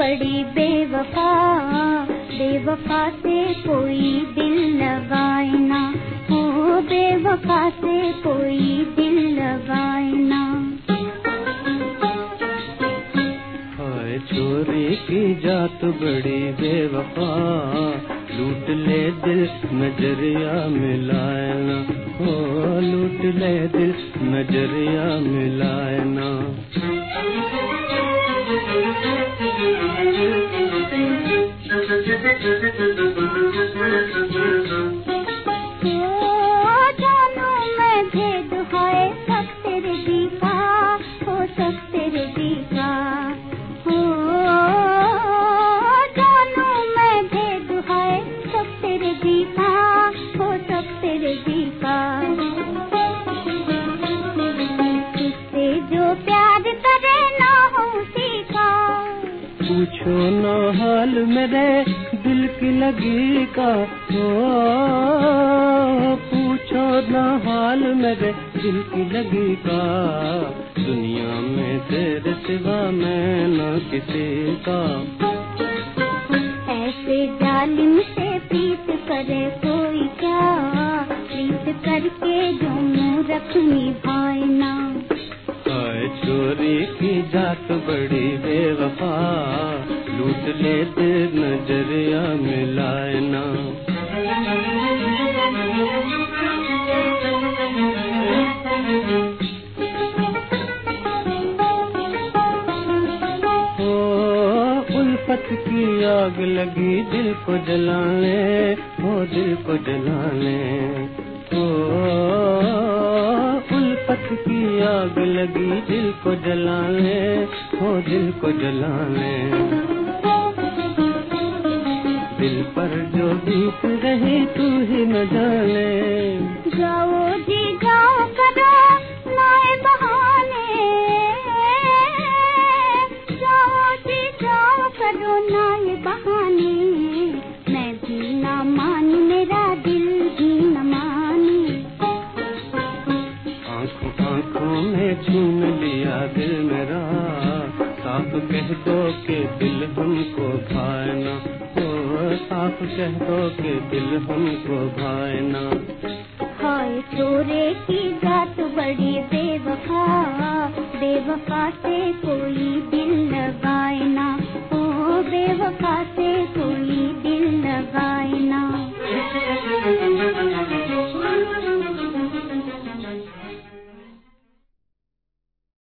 बेवफा बेवफा से कोई दिल लगाए ना हो बेवफा से कोई दिल लगाए ना चोरी की जात बड़ी बेवफा, लूट ले दिल नज़रिया मिलाए ना हो लूट ले दिल नज़रिया मिलाए पूछो न हाल मेरे दिल की लगी का हो पूछो न हाल मेरे दिल की लगी का दुनिया में तेरे सिवा मैं न किसी का। ऐसे जालिम से प्रीत करे कोई क्या प्रीत करके जो मुँह रखनी भाई ना। चोरी की जात बड़ी बेवफा। लूट ले दे नज़रिया मिलाए ना। की आग लगी दिल को जलाने हो दिल को जलाने। हो उल्फत की आग लगी दिल को जलाने हो दिल को जलाने। दिल पर जो बीत रही तू ही न जाने। जाओ जी जाओ करो नए बहाने। जाओ जी जाओ करो नए बहाने। मैं भी ना मान मेरा दिल भी न माने। आँखों आँखों में छून लिया दिल मेरा। साफ़ कह दो के दिल हमको भाए ना। ओ साफ़ कह दो के दिल हमको को ना हाय चोरे की जात बड़ी बेवफा बेवफा से कोई दिल न लगाए